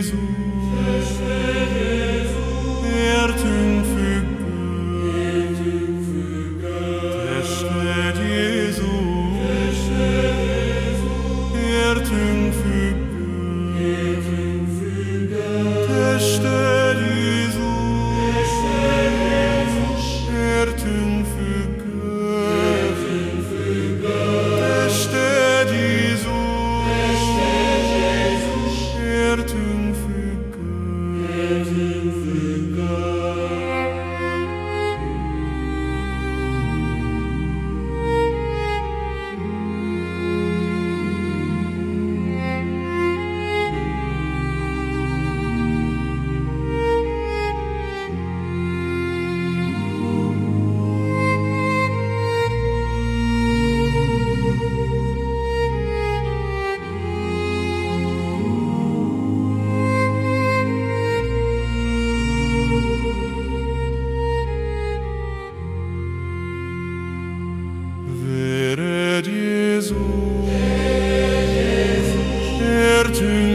Jesus. to